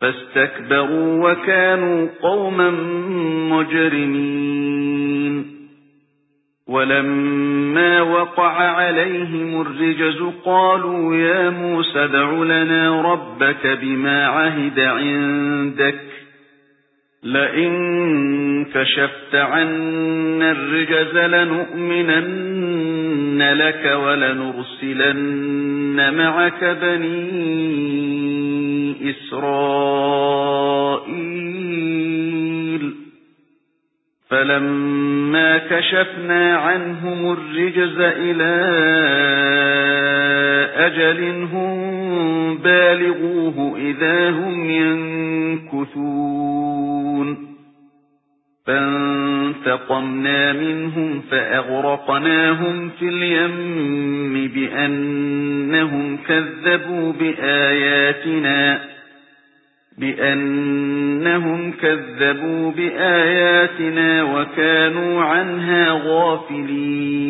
فاستكبروا وكانوا قوما مجرمين. ولما وقع عليهم الرجز قالوا يا موسى دع لنا ربك بما عهد عندك. لئن كشفت عنا الرجز لنؤمنن لك ولنرسلن معك بنين إسرائيل. فلما كشفنا عنهم الرجز إلى أجل هم بالغوه إذا هم ينكثون. فانتقمنا منهم فأغرقناهم في اليم بأنهم كذبوا بآياتنا بأنهم كذبوا بآياتنا وكانوا عنها غافلين